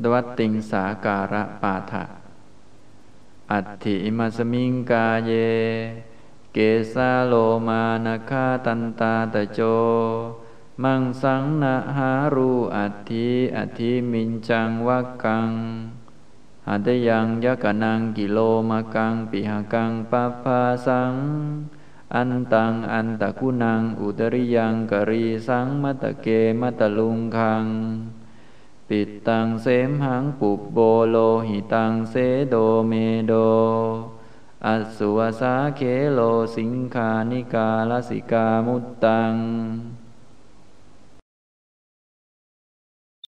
ดวัตติงสาการะปาทะอัตถิมัสมิงกาเย เกสาโลมานาคาตันตาตะโจ มังสังนาหารูอัตถิอัตถิมินจังวักกังหัตยังยกนังกิโลมากังปิหกังปะพาสัง อันตังอันตะกุนังอุตริยังกรีสังมัตเกมัตลุงคัง ปิดตังเสมหังปุบโบโลหิตังเสโดเมโด อัสสุวสาเคโลสิงคานิกาลสิกามุตตัง